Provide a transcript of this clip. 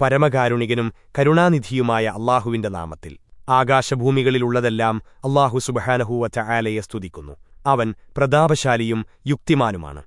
പരമകാരുണികനും കരുണാനിധിയുമായ അള്ളാഹുവിന്റെ നാമത്തിൽ. ആകാശഭൂമികളിലുള്ളതെല്ലാം അള്ളാഹു സുബഹാനഹൂവറ്റ ആലയെ സ്തുതിക്കുന്നു. അവൻ പ്രതാപശാലിയും യുക്തിമാനുമാണ്.